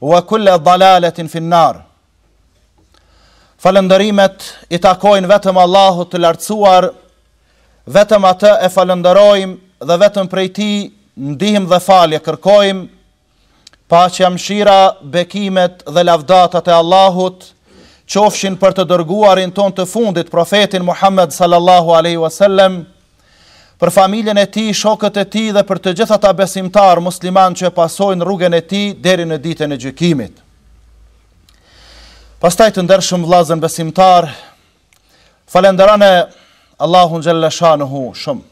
Wa kulla dalaletin fin nar. Falënderimet i takojnë vetëm Allahut të lartësuar, vetëm atë e falënderojmë dhe vetëm prej tij ndihmë dhe falje kërkojmë, paqja, mëshira, bekimet dhe lavdatat e Allahut, qofshin për të dërguarin tonë të fundit, profetin Muhammed sallallahu aleyhi wasallam, Për familjen e tij, shokët e tij dhe për të gjithë ata besimtarë muslimanë që e pasojnë rrugën e tij deri në ditën e gjykimit. Pastaj të ndershëm vëllazën besimtar, falënderone Allahun xhelle shanuhu shumë.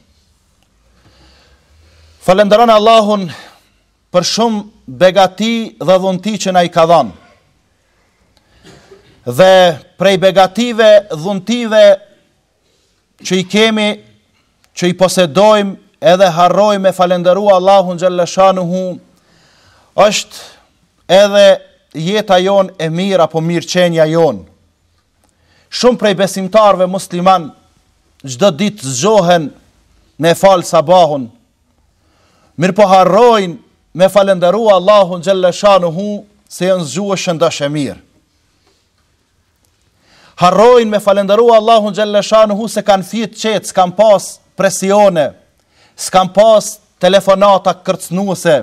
Falënderone Allahun për shumë begati dhe dhunti që na i ka dhënë. Dhe prej begative, dhuntive që i kemi, që i posedojmë edhe harrojmë me falënderu Allahun xhelle shanuhu, është edhe jeta jonë e mirë apo mirëqenia jonë. Shumë prej besimtarëve muslimanë, çdo ditë zgjohen me fal sabahun, mirëpo harrojnë me falënderu Allahun xhelle shanuhu, se janë zgju shëndosh e mirë. Harrojnë me falënderu Allahun xhelle shanuhu se kanë fjet qetë, s'kanë pas presione, s'kanë pas telefonata kërcënuese,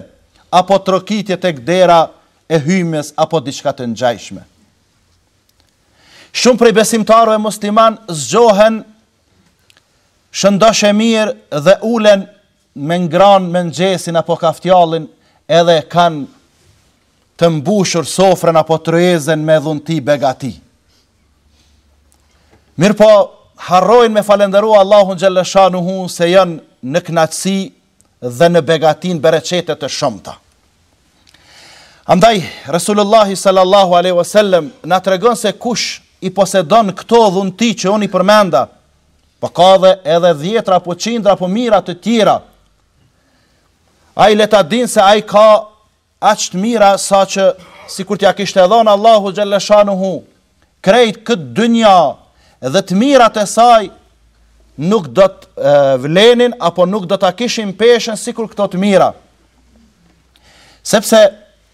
apo trokitje tek dera e hymjes apo diçka të ngjajshme. Shumë prej besimtarëve muslimanë zgjohen shëndosh e mirë dhe ulen me ngrën mëngjesin apo kaftjallin edhe e kanë të mbushur sofrën apo tryezën me dhunti begati. Mirëpo, harrojnë me falënderu Allahun xhelle shanuhu se janë në kënaqësi dhe në begati e bereqete të shumta. Andaj, Resulullahi sallallahu aleyhi ue sellem, na tregon se kush i posedon këto dhunti që unë i përmenda, Po ka dhe edhe dhjetra, apo qindra, apo mijëra të tjera. Ai le ta dijë se ai ka aq të mira saqë sikur t'ia kishte dhon Allahu xhelle shanuhu, krejt këtë dynja dhe të mirat e saj nuk do të vlenin apo nuk do ta kishin peshën sikur këto të mira. Sepse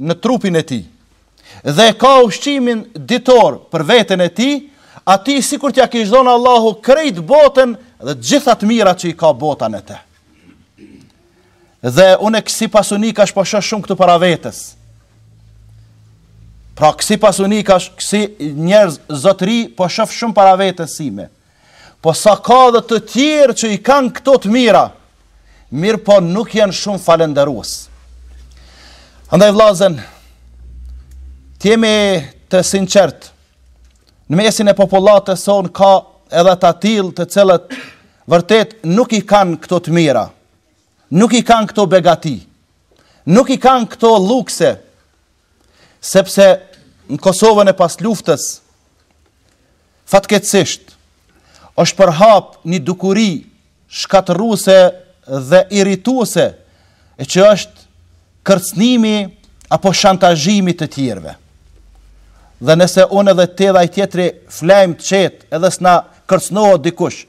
në trupin e tij dhe e ka ushqimin ditor për veten e tij, atij sikur t'ia kish dhënë Allahu krejt botën dhe të gjitha të mirat që i ka bota në të. Dhe unë kësi pasanikësh po shoh shumë këtu para vetes. Pra kësi pasanikësh, kësi njerëz zotëri po shoh shumë para vetes sime. Si Po sa ka dhe të tjerë që i kanë këto të mira, mirëpo nuk janë shumë falënderues. Andaj vllazën, t'jemi të sinqertë, në mesin e popullatës sonë ka edhe të atillë të cilët vërtet nuk i kanë këto të mira, nuk i kanë këto begati, nuk i kanë këto llukse, Sepse në Kosovën e pas luftës, fatkeqësisht, është përhap një dukuri shkatërruese dhe irrituese, e që është kërcnimi apo shantazhimi i të tjerëve. Dhe nëse unë edhe ti edhe tjetri flejmë të qetë edhe s'na kërcnohet dikush,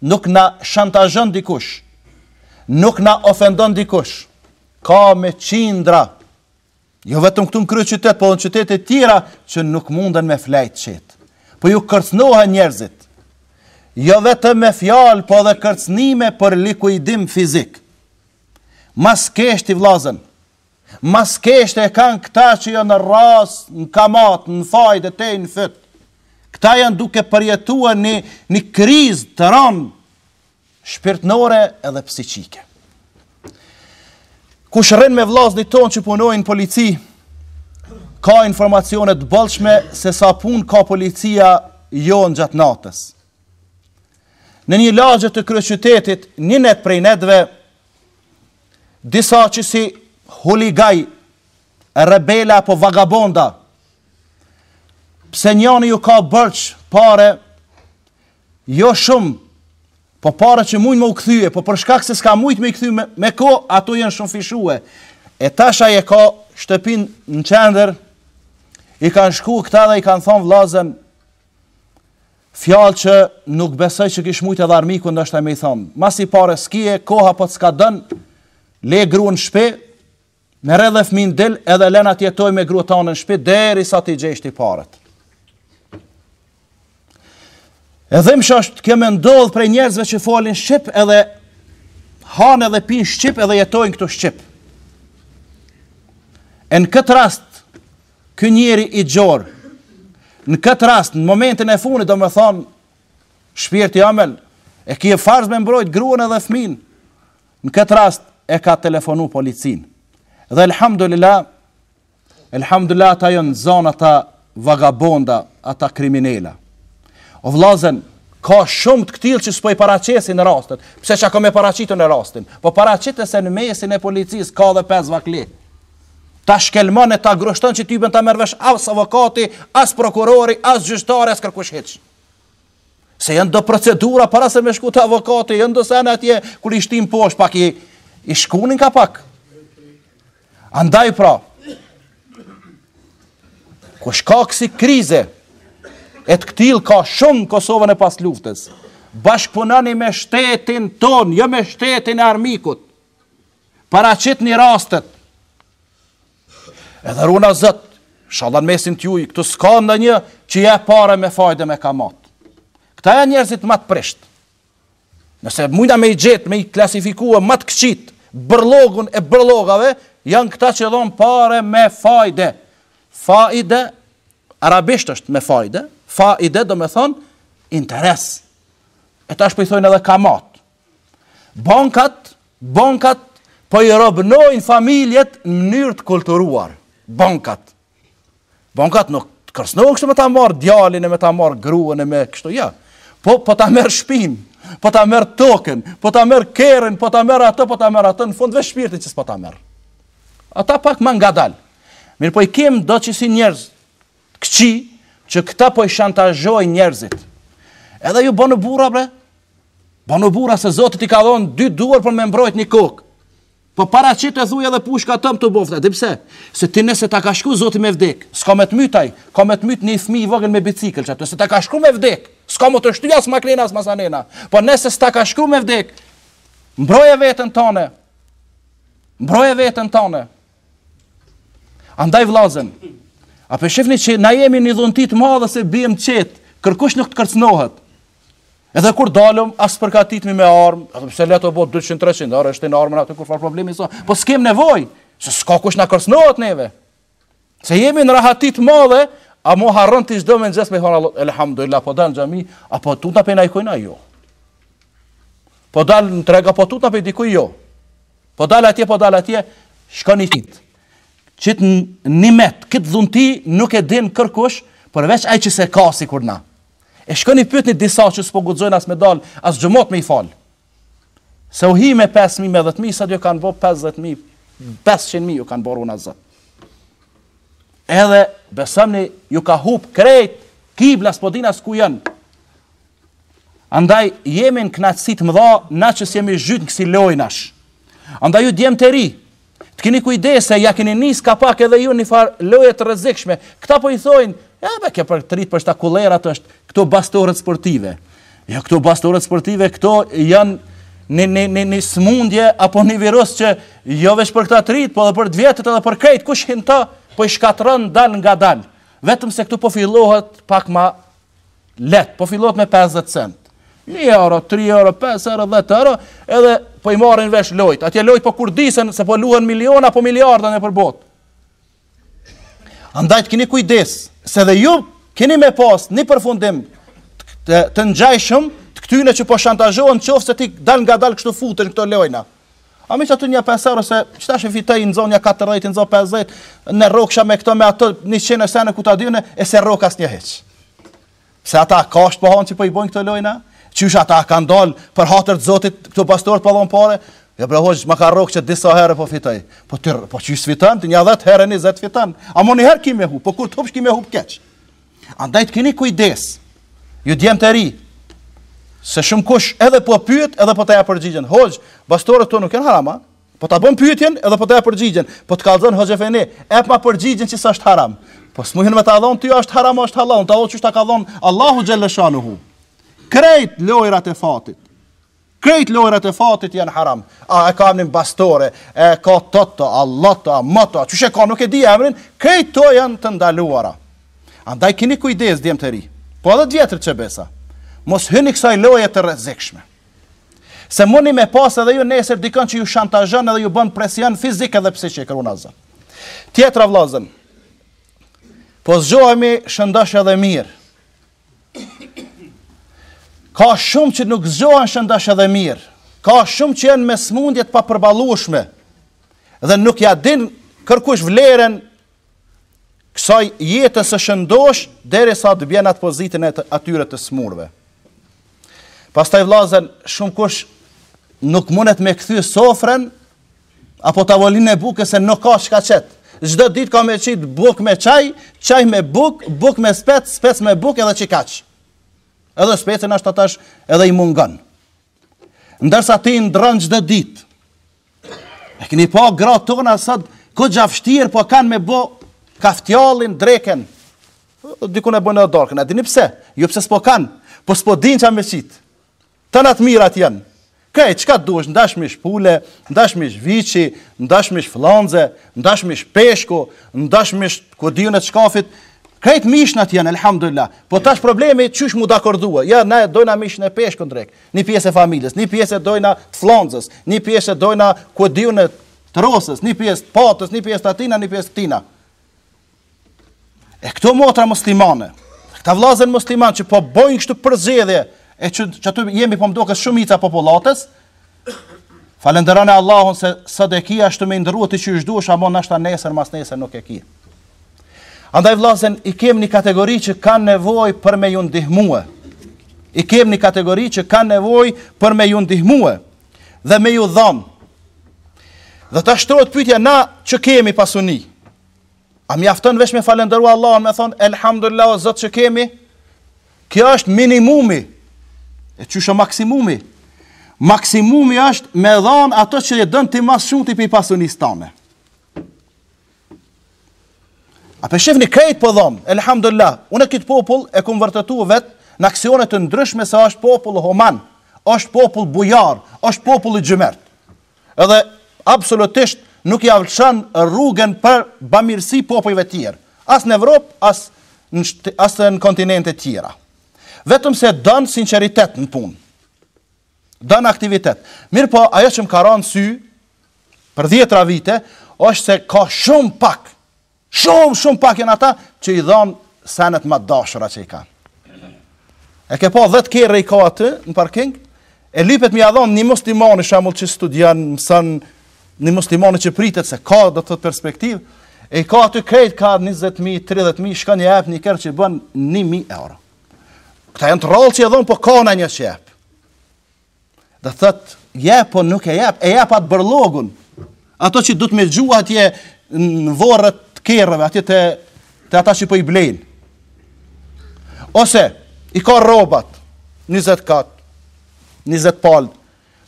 nuk na shantazhon dikush, nuk na ofendon dikush, ka me qindra Jo vetëm këtu në kryeqytet, po edhe n'qytete të tjera që nuk munden me flejt qetë. Po ju kërcnohen njerëzit. Jo vetëm me fjalë, po edhe kërcnime për likuidim fizik. Ma s'keqti, vllazën. Ma s'keqti e kanë këta që janë në rras, në kamatë, në fajde dej në fyt. Këta janë duke përjetuar një, një krizë të rëndë shpirtërore edhe psikike. Kush rrin me vllaznit tonë që punojnë polici, ka informacione t'bollshme se sa punë ka policia jonë gjatë natës. Në një lagje të kryeqytetit, një natë prej netve, disa qësi huliganë, rebela apo vagabonda, pse njani ju ka borxh pare, Jo shumë, po pare që mujn me u kthye, po për shkak se s'ka mujt me i kthy me, me kohë, ata janë shumë fishue. E tash ai e ka shtëpinë në qendër, i kanë shku këta dhe i kanë thonë vllazën, fjalë që nuk besoj që kish mujt edhe armiku ndoshta me i thonë. Masi pare s'ki, koha po të skadon, le gruën n'shpi, Merre dhe fëmijën dil edhe lena të jetoj me gruan tane në shpi derisa t'i gjesh ti paret. E dhimshme është me ndodh prej njerëzve që folin shqip edhe hanë edhe pin shqip edhe jetojnë këtu shqip. E në këtë rast, ky njeri i gjorë, në këtë rast, në momentin e funit, domethonë, shpirti i amël, e ke farz me mbrojt gruën edhe fmijën, Në këtë rast e ka telefonu policinë. Dhe elhamdulillah, elhamdulillah ata janë zanë ata vagabonda, ata kriminela. O vllazën, ka shumë të këtillë që s'po i paraqesin rastet. Pse çka kam me paraqit unë rastin? Po paraqite se në mesin e policisë ka edhe pes vakli. Ta shkelmon e ta grushton që tybe n'ta merr vesh as avokati, as prokurori, as gjyqtari, as kërkush hiç. Se janë do procedura para se me shku te avokati, janë do sen atje, kur i shtim posht, pak i, i shkunin ka pak. Andaj pra, kushdo ka kësi krize, e të këtill ka shumë Kosova e pas luftës, bashkëpunoni me shtetin ton, jo me shtetin e armikut, paraqitni rastet, Edhe runa Zot, ishalla n'mesin t'juj, këtu s'ka ndonjë që jep pare me fajde me kamat. Këta janë njerëzit ma t'prisht. Nëse mujna me i gjetë, me i klasifikue ma t'këqit, bërllogun e bërllogave, janë këta që dhonë pare me fajde. Fajde, arabisht është me fajde, fajde domethonë interes. E kta shpërthojnë po edhe kamat. Bankat, bankat po i robnojnë familjet në mënyrë të kulturuar. Bankat. Bankat nuk të kërcënojnë kështu me ta marr djalin e me ta marr gruan e me kështu ja. Po po ta merr shpin, po ta merr tokën, po ta merr kerrin, po ta merr atë, po ta merr atë, në fund veç shpirtin që s'po ta merr. Ata pak më ngadal. Mirëpo i kem do që s'jon njerëz, Kqij që këta po i shantazhojnë njerëzit. Edhe ju bënu burra bre. Bënu burra se Zoti ti ka dhënë dy duar për me mbrojt një kokë. Po paraqite t'huj edhe pushka top t'u boftë, dhe pse? Se ti nëse ta ka shkru Zoti me vdek, s'ka me të myt aj, ka me të myt një fmi i vogël me bicikl, qatë, se ta ka shkru me vdek, s'ka me të shtyja s'ma krena s'ma sanena, po nëse s'ta ka shkru me vdek, mbroje veten tane, mbroje veten tane, Andaj vllazën, a po e shifni që na jemi n'një dhunti t'madhe se bijem n'qetë, kërkush nuk të kërcnohet. Edhe kur dalëm, as s'përgatitmi me armë, edhe pse leto bo 200-300, arë është në armën atë kur farë problemi, so, po s'kem nevoj, se s'ka kush na kërcnohet neve. Se jemi në rahati t'madhe, a muj arën t'i shto me në mëngjes me thonë, elhamdulillah, po dal në xhami, a po tutna pej naj kujna, jo. Po dal në treg, a po tutna pej naj kujna, jo. Po dal atje, po dal atje, shkoni, qit, qit nimet, këtë dhunti nuk e din kërkush, përveç aj që s'e ka sikur na. E shkoni pytni disa që s'po guxojnë as me dalë, as xhumat me i falë. Se u hi me 5.000 me 10.000, sad ju kanë bo 50.000, 500.000 ju kanë bo, runa Zot. Edhe, besomni, ju ka hupë krejt, kibla s'po din as ku jonë. Andaj jemi në knaqsi t'mdha, na që s'jemi zhytë në kësi lojnash. Andaj ju djem të ri, të kini kujdes se ja kini nis ka pak edhe ju një farë loje të rrezikshme. Këta po i thojnë, ja be kjo për të ritë, për shtatkullerat është, këto bastoret sportive. Ja këto bastoret sportive, këto janë një, një, një, një smundje apo një virus që jo veç për këta të ritë, po edhe për të vjetrit edhe për krejtë, kush hin n'ta, po i shkatron dalngadal. Vetëm se këtu po fillohet pak ma Leht, po fillohet me 50 cent. 1 euro, 3 euro, 5 euro, 10 euro, edhe po i marrin vesh lojt. Atje lojt po kurdisen se po luhen miliona apo miliarda nëpër botë. Andaj të keni kujdes, se dhe ju keni me pas një përfundim të, të ngjajshëm të këtyre që po shantazhohen qoftë se ti dalngadal kështu futen këto lojna. A mi që aty një pesë euro se që ta shëfi të i nëzon një 40, nëzon 50, në rroksha me këto me ato një qenë e sene ku ta di unë, e s'e rrok as një hiç. Se ata ka është pëhanë që po i bojnë këto lojna, qysh ata kanë dalë për hatër të zotit këto bastoret për me dhon pare, Jo bre hoxhë, m'ka rrok që disa herë po fitoj. Po ti, po që ti s'fiton, ti një dhetë herë e njëzet fiton. Ama një herë ki me hup, po kur të hupsh ki me hup keq. Andaj të keni kujdes, ju djem të ri, se shumë kush edhe po pyet, edhe po ta jep përgjigjen. Hoxhë, bastoret ktu nuk janë haram a, Po ta bën pyetjen edhe po ta jep përgjigjen. Po të kallzon hoxhë efendi, epma përgjigjen që s'është haram. Po s'muj me t'thon ty është haram është hallall, ta kallzon qysh ka thon Allahu xhelleshanuhu. Krejt lojrat e fatit. Krejt lojrat e fatit janë haram. A e ka emrin bastore, e ka toto, a loto, a moto, a qysh e ka, nuk e di emrin, krejt to janë të ndaluara. Andaj kini kujdes, djem të ri, po edhe t'vjetër që besa, mos hyni kësaj loje të rrezikshme. Se mundni me pas edhe ju nesër dikën që ju shantazhon edhe ju bën presion fizik edhe psiqik ruajna Zot. Tjetra vllazën, po zgjohemi shëndosh edhe mirë, Ka shumë që nuk zgjohen shëndosh edhe mirë. Ka shumë që janë me smundje të papërballueshme dhe nuk ja din kërkush vlerën kësaj jetës së shëndosh derisa të bjen n'atë pozitën e atyre të smurve. Pastaj vllazën shumë kush nuk mundet me kthy sofrën Apo tavolinë e bukës se nuk ka çka qet. Çdo ditë ka me qit bukë me çaj, çaj me bukë, bukë me spec, spec me bukë edhe qikaq. Edhe speci ndoshta tash edhe i mungon. Ndërsa ti ndrron çdo ditë. E keni pa gratë tona sot ku xha vshtirë po kanë me bë kafjallin dreken. Dikun e bëjnë edhe darkën, a dini pse? Jo pse s'po kanë, po s'po din ça me qit. Tana të mirat janë. Krejt çka duash, ndash mish pule, ndash mish viçi, ndash mish fllanxe, ndash mish peshku, ndash mish ku di unë të çkafit, krejt mishnat janë elhamdulilah. Po tash problemi qysh mu dakordua. Ja e dojna mishin e peshkut n'drekë, një pjesë e familjes, një pjesë e dojna të fllanxës, një pjesë e dojna ku di une të rosës, një pjesë të patës, një pjesë të atina, një pjesë të tina. E këto motra muslimane, këta vllazën musliman që po bojnë kështu përzgjedhje, e që, çaty jemi pothuajse shumica popullatës, falenderojnë Allahun se sadekia është me ndërrua ti që je sot, ama nashta nesër, mas nesër nuk e ki. Andaj vllazën, i kem një kategori që kanë nevoj për me ju ndihmue. I kem një kategori që kanë nevoj për me ju ndihmue dhe me ju dhamë. Dhe tash shtrohet pytja na që kemi pasuni. A mjafton veç me falënderu Allahun me thon elhamdulilah o Zot që kemi? Kjo është minimumi. E qysh â maksimumi. Maksimumi është me dhon ato që e don ti ma shumë ti pi pasunisë tane. A pe shifni krejt po dhon, elhamdulilah, unë këtë popull e kom vërtetu vet në aksione të ndryshme se është popull human, është popull bujar, është popull i xhymert. Edhe absolutisht nuk ia lshon rrugën për bamirësi popujve tjerë, as në Evropë, as as në kontinente tjera. Vetëm se don sinqeritet në punë. Don aktivitet. Mirëpo, ajo që më ka ran n'sy për dhjetra vite, është se ka shumë pak Shumë shumë pak janë ata që i dhanë senet ma të dashura që i kanë. E ke pa 10 kerre i ka aty në parking? E lipet me ia dhon një muslimani shembull që studion, mëson një muslimani që pritet se ka do të thotë perspektivë, e ka aty krejt ka 20000, 30000, shkon i ep një kerr që bën 1000 euro. Këta janë të rrallë që e dhon, po ka nanji që ep. Dhe thot, jep po nuk e jep, e jep atë bërllogun. Ato që duhet me gjua atje në vorret të kerreve, atje te, te ata që po i blejnë. Ose, i ka rrobat, 20 kat, 20 pal,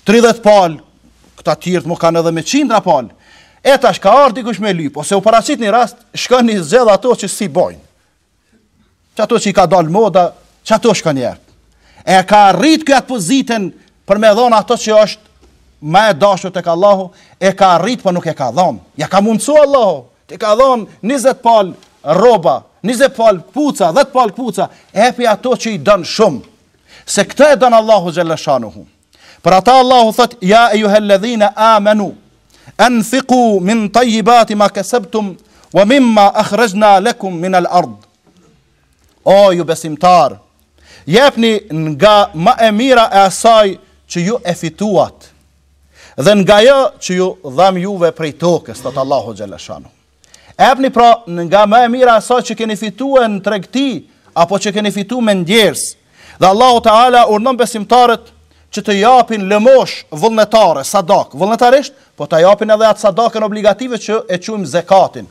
30 pal, këta tjerët mu' kanë edhe me qindra pal, e tash ka ardh dikush me lyp, ose u paraqit një rast, shkon i zgedh ato që s'i bojnë. Që ato që i ka dalë moda, çato shkon jep. E ka arrit ky atë pozitën për me dhonë ato që është ma e dashur tek Allahu, e ka arrit po nuk e ka dhonë. Ja ka mundësu Allahu, t'i ka dhonë 20 palë rroba, 20 palë këpuca, 10 palë këpuca, epi ato që i don shumë. Se këto e don Allahu xheleshanuhu. Për ata Allahu thot: "Ya ayyuhalladhina amanu anfiqu min tayyibati ma kasabtum wa mimma akhrajna lakum min al-ard." O ju besimtar, jepni nga ma e mira e asaj që ju e fituat dhe nga ajo që ju dham juve prej tokës, thot Allahu xheleshanuhu. Epni pra nga ma e mira e asaj që keni fitue në tregti, apo që keni fitu me ndjersë. Dhe Allahu Teala urnon besimtarët që të japin lëmoshë vullnetare, sadakë, vullnetarisht, po ta japin edhe atë sadakën obligative që e quim zekatin.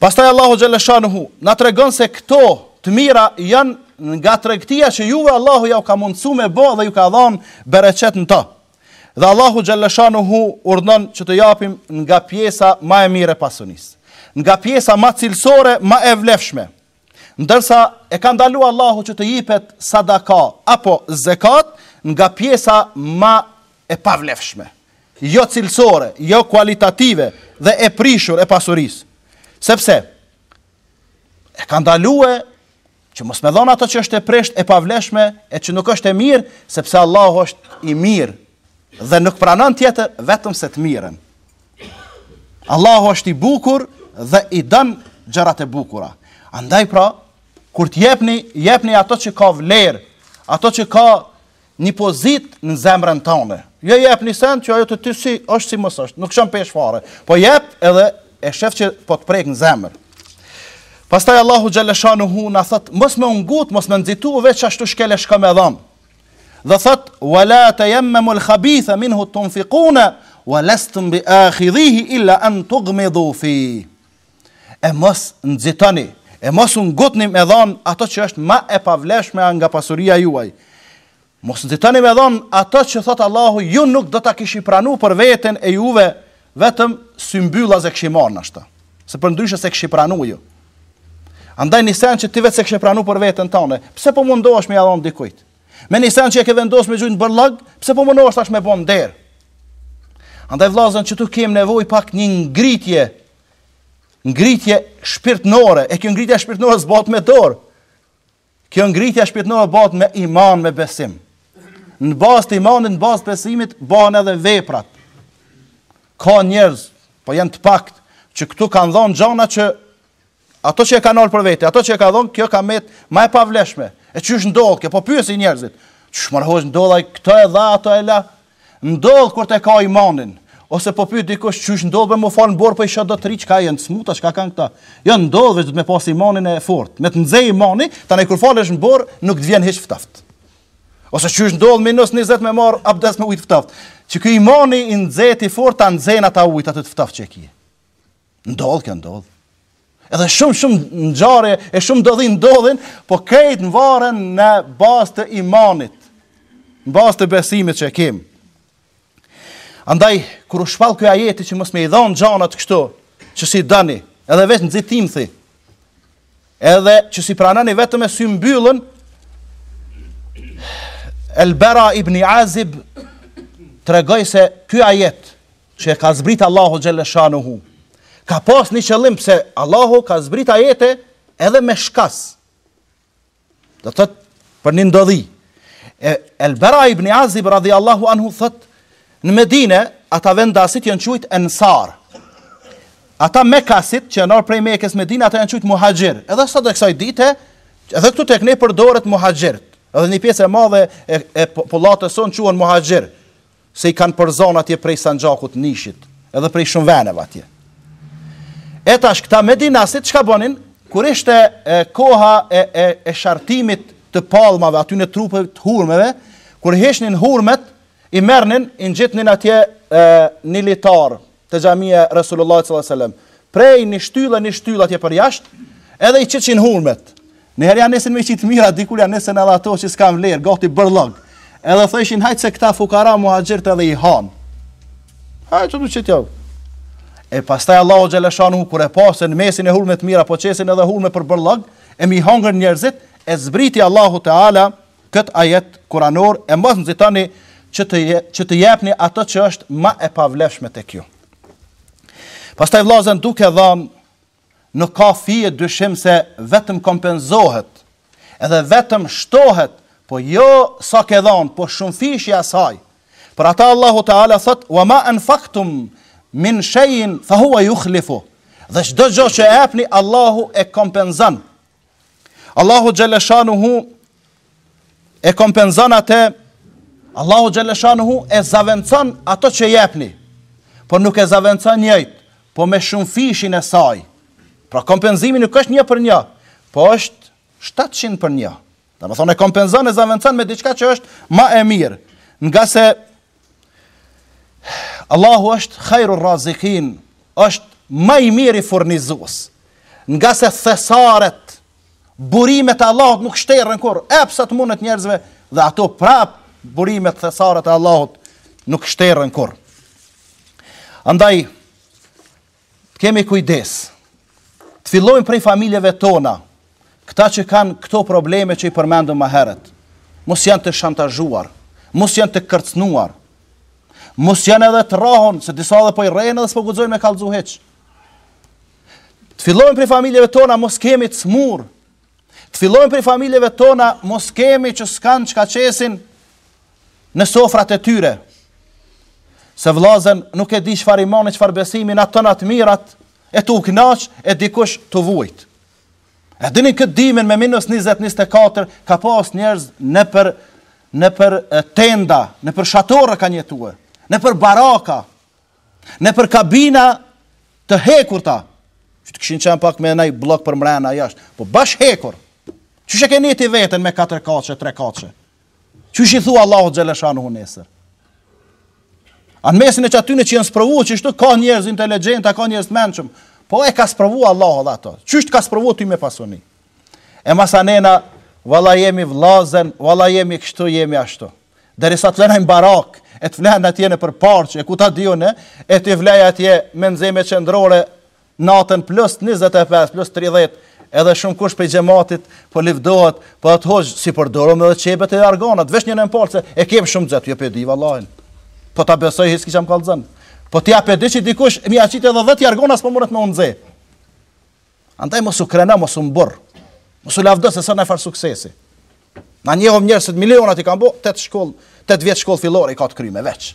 Pastaj Allahu Xheleshanuhu, na tregon se këto të mira janë nga tregtia që juve Allahu ja u ka mundësu me bo dhe ju ka dhanë bereqet në to. Dhe Allahu Xheleshanuhu urnon që të japim nga pjesa ma e mirë e pasunisë, nga pjesa ma cilësore, ma e vlefshme, ndërsa e ka ndalu Allahu që të jipet sadaka apo zekat nga pjesa ma e pavlefshme, jo cilësore, jo kualitative dhe e prishur e pasurisë. Sepse, e ka ndalue që mos me dhon ato që është e prishtë e pavlefshme e që nuk është e mirë, sepse Allahu është i mirë dhe nuk pranon tjetër vetëm se të mirën. Allahu është i bukur dhe i don gjërat e bukura. Andaj pra, kur të jepni, jepni ato që ka vlerë, ato që ka Një pozitë në zemrën tande. Jo jep një send që ajo te ty si është si mos është, nuk çon peshë fare. Po jep edhe e shef që po të prek në zemër. Pastaj Allahu Xheleshanuhu na thot, mos me u ngut, mos me nxitu, veç ashtu shkel e shko me dhanë. Dhe thot, wa la tejemmemul khabitha minhu tunfikune, wa lestum bi akhidhihi illa an tugmidhu fih. E mos nxitoni, e mos u ngutni me dhon ato që është ma e pavlefshme nga pasuria juaj. Mos nxitoni me dhon ato që thot Allahu, ju nuk do ta kishi pranu për veten e juve, vetëm symbyllazi e kishi marr nashta. Se përndryshe s'e kishi pranu ju. Andaj ni sen që ti vetë s'e kishe pranu për veten tonde, pse po mundohesh ti me ia dhon dikujt? Me një sen që e ke vendos me gjujt në bërllog, pse po munohesh tash me bo nder. Andaj vllazën qetu kem nevojë pak një ngritje, ngritje shpirtnore, e kjo ngritje shpirtnore s'bahet me dorë. Kjo ngritje shpirtnore bahet me iman, me besim. Në bazë të imanit, në bazë të besimit, bahen edhe veprat. Ka njerëz, po janë të paktë, që këtu kanë dhon gjana që Ato që e ka nal për vete, ato që e ka dhon, kjo ka met ma e pavlefshme. E çysh ndodh kjo, po pyesin njerëzit. Çysh more ndodh ai këtë e dha, ato e la. Ndodh kur ta ke imanin. Ose po pyet dikush çysh ndodh me u fal në borë po i shoh do të ri çka janë smut a, çka kanë këta. Jo ndodh veç me pas imanin e fortë, me të nxej imani, tani kur falesh në borë nuk të vjen hiç ftoft. Ose çysh ndodh minus 20 me marr abdes me ujë ftoft. Qe ky imani i nxehtë i fortë ta nxen atë ujë atë të ftoft që e ki. Ndodh kjo ndodh. Edhe shumë shumë ngjarje e shumë do t'ndodhin, po krejt mvaren në bazë të imanit, në bazë të besimit që e kemi. Andaj kur u shpall ky ajeti që mos me i dhon gjanat kështu, që s'i doni, edhe veç nxitimthi. Edhe që s'i pranoni vetëm me sy mbyllur. El Bara ibn Azib tregoi se ky ajet që e ka zbrit Allahu xhelle shanuhu. Ka pas një qëllim pse Allahu ka zbrit ajete edhe me shkas. Do të thotë për një ndodhi. E El Bara ibn Azib radhiyallahu anhu thot në Medinë ata vendasit janë quajt Ensar. Ata Mekasit që janë ardh prej Mekës në Medinë ata janë quajt Muhajir. Edhe sot e kësaj dite edhe këtu tek ne përdoret Muhajir. Edhe një pjesë e madhe e, e po-, popullatës son quhen Muhajir. se i kanë përzonë atje prej Sanxhakut, Nishit, edhe prej shumë veneve atje. E tash këta Medinasit çka bonin? Kur ishte e, koha e, e, e shartimit të palmave atyne trupeve të hurmeve, kur vjelshin hurmet, i merrnin, i ngjitnin atje e, në një litar, te xhamia e Resulullahit sallallahu alaihi wasallam, prej një shtylle në një shtyllë atje për jashtë, edhe i qitshin hurmet. Niherë ja nisin me qitë t'mira, dikur ja nisin edhe ato që s'kanë vlerë, gati bërlog. Edhe thoshin, hajt se këta fukara muhaxhirët edhe i hanë. Hajt çdo qitë javë. E pastaj Allahu xhelle shanuhu, kur e pa se në mesin e hurmeve t'mira, po qesin edhe hurme për bërlog, e me i hangër njerëzit, e zbriti Allahu Teala, këtë ajet kuranor e mos nxitoni që të që të jepni atë që është ma e pavlefshme tek ju. Pastaj vëllazën duke dhanë nuk ka fije dyshim se vetëm kompenzohet edhe vetëm shtohet, po jo sa ke dhënë, po shumëfishi i saj. Për ata Allahu Teala thot: "Wa ma anfaqtum min shay'in fa huwa yukhlifu." Dhe çdo gjë që e jepni, Allahu e kompenzon. Allahu xhalla shanuhu e kompenzon atë Allahu xhalla shanuhu e zavendëson ato që jepni po nuk e zavendëson njëjtë po me shumëfishin e saj pra kompenzimi nuk është një për një po është 700 për një domethonë e kompenzon e zavendëson me diçka që është ma e mirë ngase Allahu është khajru razikin, është ma i miri furnizues, ngase thesaret, burimet e Allahut nuk shterren kurrë, ep sa t'munet njerëzve, dhe ato prap, burimet thesaret e Allahut nuk shterën kur. Andaj, të kemi kujdes, të fillojmë prej familjeve tona, këta që kanë këto probleme që i përmendëm më herët, mos janë të shantazhuar, mos janë të kërcënuar, mos janë edhe të rrahun, se disa edhe po i rrehen edhe s'po guxojnë me kallzu hiç. Të fillojmë prej familjeve tona, mos kemi të smur, Të fillojmë prej familjeve tona, mos kemi që s'kanë çka qesin në sofrat e tyre. Se vllazën nuk e di çfarë imani, çfarë besimi, na n'tana t'mirat, e tu u knaq, e dikush tu vujt. E dini këtë dimin me minus 20-24, ka pas njerëz nëpër, nëpër tenda, nëpër shatorë kanë jetue, nëpër baraka, Nëpër kabina të hekurta, që t'kishin qenë pak me nëj blok për mrena jashtë, po bash hekur, qysh ke ni ti vetën me 4 katshe, 3 katshe, qysh i thua Allahut xheleshanuhu nesër. A n'mesin e qatyne që janë sprovu qashtu ka njerëz inteligenta, ka njerëz të mençëm, po e ka sprovu Allahu dhe ato, qysh t'ka sprovu ty me pasuni. E masanej na, valla jemi vllazën, valla jemi kështu, jemi ashtu. Derisa të flen ai n'barakë, e të flenë atje në përparqë, e ku ta di unë, e ti flej atje me nxemje qendrore, natën plus 25, plus 30, edhe shumëkush prej xhematit, po po lavdohet, për po atë hoqë, s'i përdorim edhe qebet e jorganat, veç një palë, e kem shumë nxehtë, jo po e di vallahin, po po ta besoj, hiç s'ki çka m'kallzon, po ti a po e di që dikush, me ia qit edhe dhjetë jorgana, s'po munet me u nxe Andaj mos u krena, mos u mbur. Mos u lavdo se s'a najfarë suksesi. Na njohim njerëz që milionat i kanë bë, tet shkollë, tet vjet shkollë fillore i ka të kryme veç.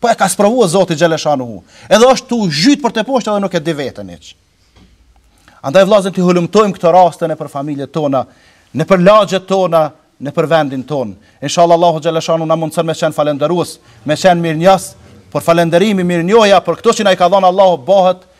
Po e ka sprovu Zoti xheleshanuhu. Edhe është tu zhyt përteposhtë edhe nuk e di veten hiç. Andaj vëllazën t'i hulumtojmë këto raste nëpër familjet tona, nëpër lagjet tona, nëpër vendin tonë. Inshallah Allahu xheleshanu na mundson me qenë falënderues, me qenë mirënjohës, por falënderimi mirënjohja për këto që na i ka dhënë Allahu bëhet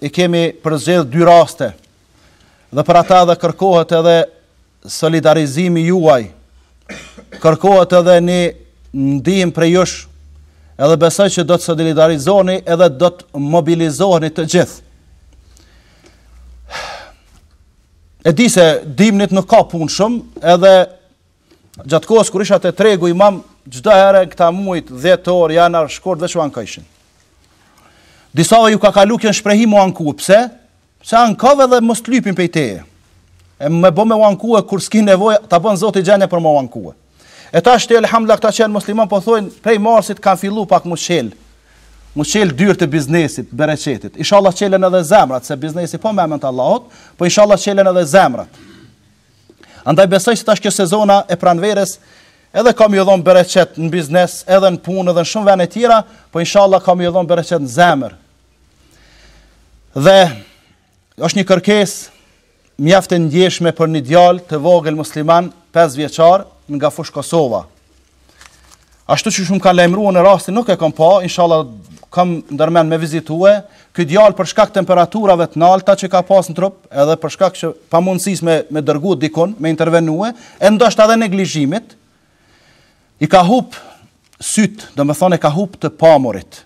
I kemi përzgjedh dy raste dhe për ata dhe kërkohet edhe solidarizimi juaj, kërkohet edhe një ndihmë prej jush, edhe besoj që do të solidarizoheni edhe do të mobilizoheni të gjithë. E di se dimnit nuk ka punë shumë, edhe Gjatë kohës kur isha te tregu imam, çdo herë në këta muajt dhjetor, janar, shkurt veç u ankojshin. Disave ju ka kalu kjo shprehi m'u anku, pse? Se ankove dhe mos të lypin pej teje. E me bo me u ankue kur s'ki nevojë, ta bën zoti gjene për me u ankue. E tash, elhamdulilah, këta që janë musliman, po thojnë, prej marsit kanë fillu pak m'u çelë. M'u çelë dyrt e biznesit, bereqetit. Ishallah çelen edhe zemrat, se biznesi po me emën të Allahut, po ishallah çelen edhe zemrat. Andaj besoj se tash kjo sezona e pranverës edhe ka me ju dhonë bereqet në biznes, edhe në punë, edhe në shumë vene tjera, po inshallah ka me ju dhonë bereqet në zemër. Dhe është një kërkesë mjaft e ndjeshme për një djalë të vogël musliman, 5 vjeçar, nga Fushë Kosova. Ashtu që si më ka lajmërue rastin nuk e kam pa, inshallah kam ndërmend me vizitue, ky djalë për shkak temperaturave të nalta që ka pas në trup, edhe për shkak të pamundësisë me e dërgu dikun, me intervenue, e ndoshta edhe neglizhimit, i ka hup sytë, domethonë e ka hup të pamurit,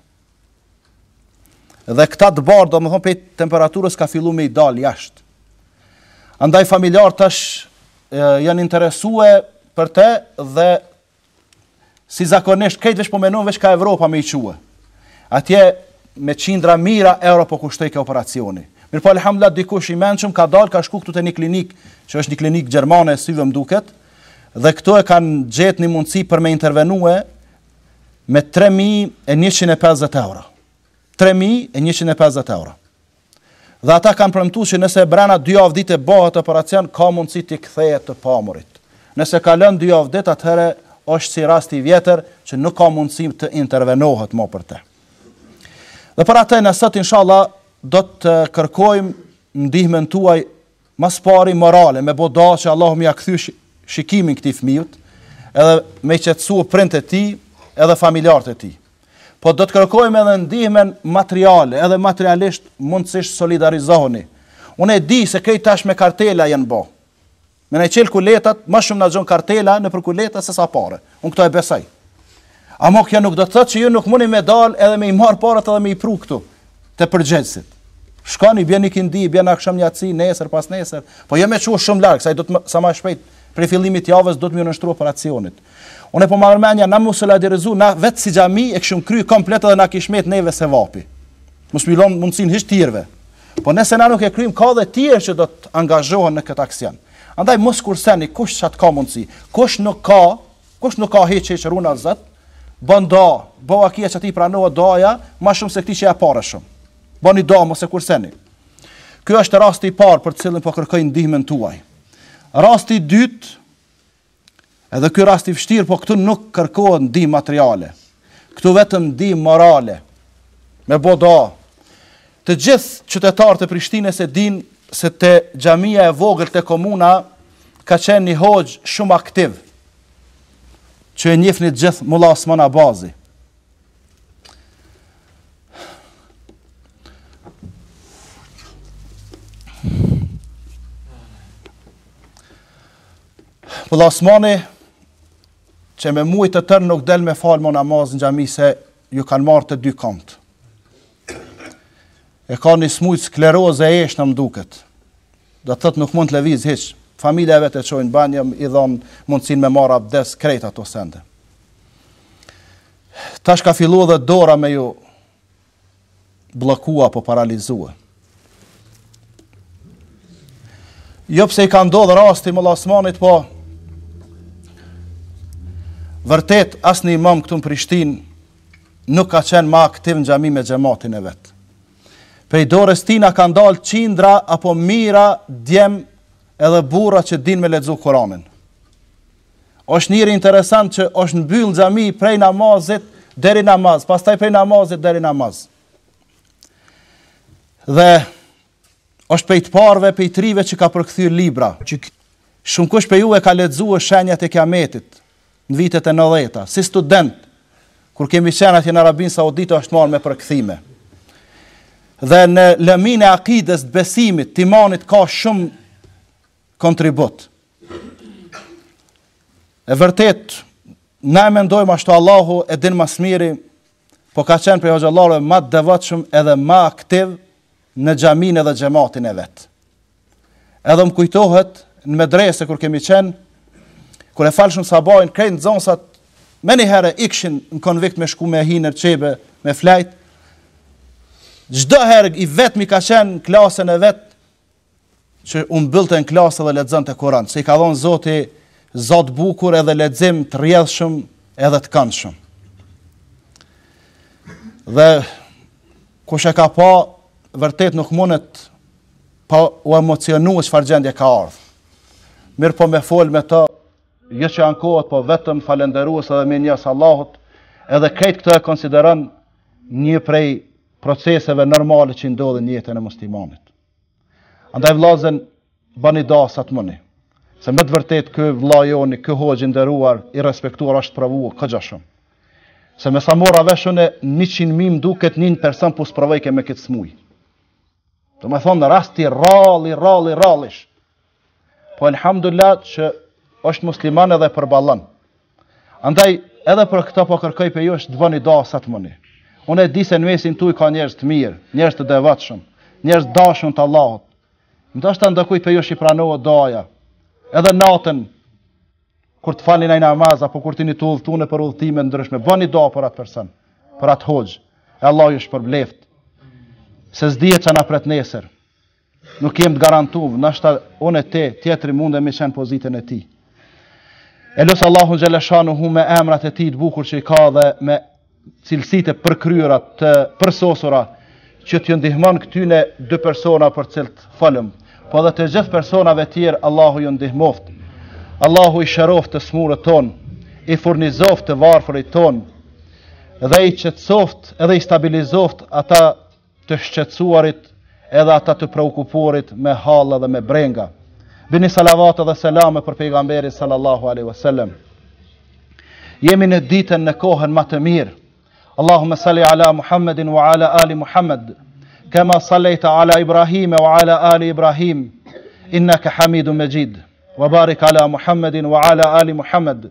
Dhe këta të bardhët, domethonë, prej temperaturës ka fillu me i dalë jashtë. Andaj familjarët tash janë interesue për te dhe si zakonisht, këta veç po menojnë veç kah Evropa me e çue. Atje me qindra mija euro po kushtojke operacioni. Mirëpo elhamdulilah dikush i mençëm ka dalë, ka shku këtu te një klinikë, që është një klinikë gjermane e syve më duket, dhe këtu e kanë gjetë një mundësi për me intervenue, me 3.150 euro. 3.150 euro. Dhe ata kanë premtu që nëse brena dy javë ditëve bohet operacion, ka mundësi t'i kthehet të pamurit. Nëse kalon dy javë ditë, atëherë është si rast i vjetër që nuk ka mundësi të intervenohet më për te. Dhe për atë ne sot, inshallah, do të kërkojmë ndihmën tuaj Ma së pari morale me bo dua që Allahu me ia kthy shikimin këtij fëmijës edhe me i qetësu prindët e tij edhe familjarët e tij. Po do të kërkojmë edhe ndihmën materiale, edhe materialisht mundësisht solidarizohuni. Unë e di se krejt tash me kartela janë bo. Me na i çelë kuletat, ma shumë na gjon kartela nëpër kuleta sesa pare. Unë këto e besoj. Ama kjo nuk do të thotë që ju nuk muni me dalë edhe me i marrë paret edhe me i pru këtu, te përgjegjësit. Shkoni, bini n'iqindi, bini n'aksham, n'jaci, nesër, pas nesër, po jo me çu shumë larg, sa, më, sa ma shpejt, prej fillimit javës, don me iu nënshtru operacionit. Mu po ma merr mendja na me u solidarizu na vet si xhami e kishim kry komplet edhe na kish met neve sevapi. Mos me ua lonë mundsinë hiç tjerëve. Po nëse na nuk e kryjm ka dhe të tjerë që do të angazhohen në këtë aksion. Andaj mos kurseni kush çka ka mundsi. Kush nuk ka Kush nuk ka hiç hiç ruena Zot, bon dua, bon vaki që atij i pranohet duaja, më shumë se këtij që jep pare shumë. Boni dua mos e kurseni. Ky është rasti i parë për të cilin po kërkoj ndihmën tuaj. Rasti i dytë, edhe ky rast i vështirë, po këtu nuk kërkohet ndihmë materiale. Këtu vetëm ndihmë morale. Me bo dua. Të gjithë qytetarët e Prishtinës e dinë se te xhamia e vogël te komuna ka qenë një hoxhë shumë aktiv. Që e njihni të gjithë Mulla Osman Abazi. Mulla Osmani Që me muaj të tërë nuk del me fal më namaz në xhami se iu kanë marrë të dy kambët. E ka një smujë sklerozë e eshtnave më duket. Do të thotë nuk mund të lëviz hiç. Familja e vet e çojnë n'banjë, i dhonë mundësin me marrë abdest krejt ato sende. Tash ka fillu dhe dora me iu blloku apo paralizue. Jo pse i ka ndodhë rasti Mulla Osmanit, po vërtet asnjë imam këtu në Prishtinë nuk ka qenë ma aktiv në xhami me xhematin e vet. Prej dorës tina kanë dalë qindra apo mijra djem edhe burra që din me lexu Kuranin. Është njeri interesant që është mbyllë n'xhami prej namazit deri n'namaz, pastaj prej namazit deri n'namaz. Dhe është prej të parëve, prej trive që ka përkthy libra, që shumëkush prej jush e ka lexu Shenjat e Kijametit në vitet e nëntëdhjeta, si student, kur kemi qenë atje në Arabinë Saudite është marrë me përkthime. Dhe në lëminë e akides të besimit, t'imanit ka shumë kontribut. E vërtet, na e mendojmë ashtu Allahu e din më s'miri, po ka qenë prej hoxhallarëve ma të devotshëm edhe ma aktiv në xhaminë edhe xhematin e vet. Edhe më kujtohet në medrese kur kemi qenë, kur e falshëm sabahun, krejt nxënësat menjëherë ikshin në konvikt me shku me hi nër qebe, me flejtë, çdo herë i vetmi ka qenë n'klasën e vet, që u mbyllte në klasë edhe lexonte Kur'an, se i ka dhënë Zoti zâ të bukur edhe lexim të rrjedhshëm edhe të këndshëm. Dhe kush e ka pa, vërtet nuk mundet pa u emocionu në çfarë gjendje ka ardhë. Mirëpo me folë me të, jo që ankohet, po vetëm falënderues edhe mirënjohës Allahut, edhe krejt këtë e konsideron një prej proceseve normale që ndodhin në jetën e muslimanit. Andaj vllazën, bani dua sa të muni. Se me të vërtet ky vlla i joni, ky hoxhë i nderuar, i respektuar është sprovuar goxha shumë. Se me sa mora vesh unë, në 100 mijë m'duket një person po u sprovojke me këtë smujë. Domethonë rast i rrallë, i rrallë, i rrallë ish. Po elhamdulilah që është musliman edhe përballon. Andaj edhe për këto po kërkoj prej jush të bëni dua sa të muni. Unë e di se në mesin tuj ka njerëz të mirë, njerëz të devotshëm, njerëz dashun të Allahut. Ndoshta ndokujt prej jush i pranohet duaja. Edhe natën kur të falni naj namaz apo kur t'jeni tu udhëtu nëpër udhëtime të ndryshme, bëni dua për atë person, për atë hoxhë. E Allahu ju shpërbleft. Se s'dihet çka na pret nesër. Nuk jemi të garantuar, ndoshta unë e ti, tjetri mundemi me qenë n'pozitën e tij. E lus Allahun xheleshanuhu me emrat e tij të bukur që i ka dhe me cilësitë e përkryera, të përsosura që t'ju ndihmon ktyne dy persona për cilët folëm. Po dhe të gjithë personave tjerë Allahu ju ndihmoft. Allahu i shëroft të smurët ton, i furnizoft të varfërit ton dhe i qetësoft edhe i stabilizoft ata të shqetësuarit edhe ata të preokupuarit me halla dhe me brenga. Bini salavatë dhe selame për pejgamberin sallallahu alaihi wasallam. Jemi në ditën, në kohën më të mirë. Allahumma salli ala Muhammedin wa ala ali Muhammed. Kama sallaita ala Ibrahim wa ala ali Ibrahim. Innaka Hamidum Majid. Wa barik ala Muhammedin wa ala ali Muhammed.